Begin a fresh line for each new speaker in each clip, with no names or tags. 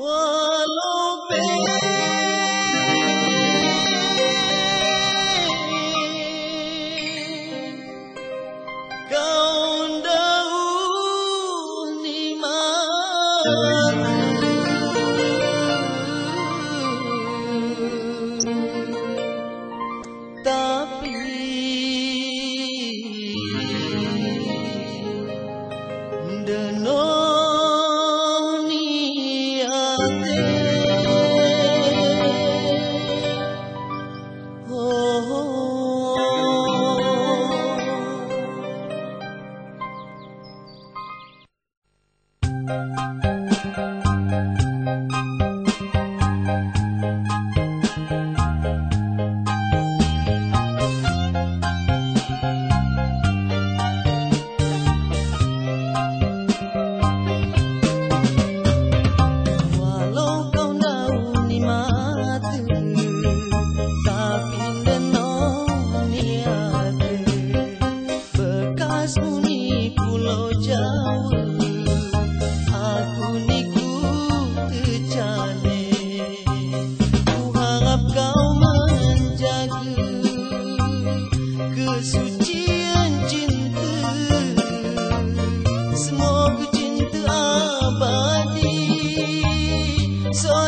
Whoa. Oh. So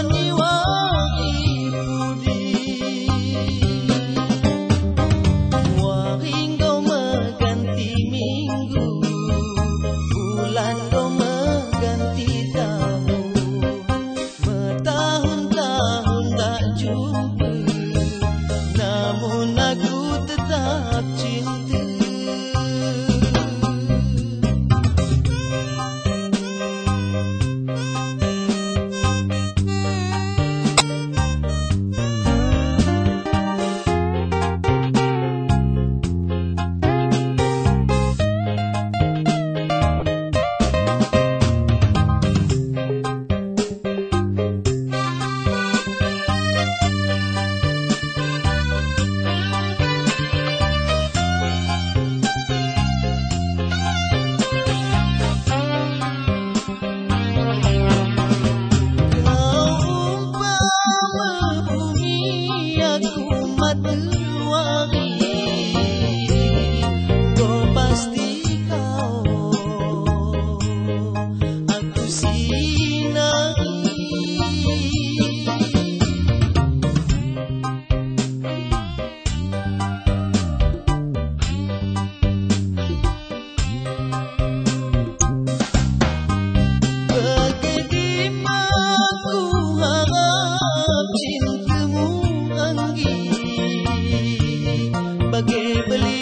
බගේ බලි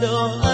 door.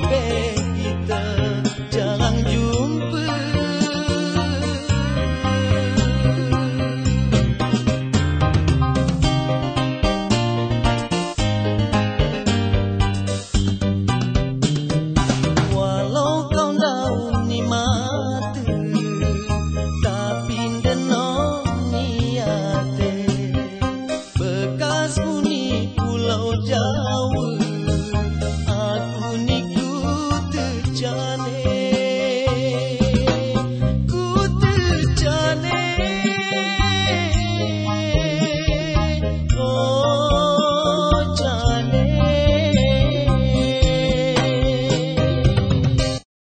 do.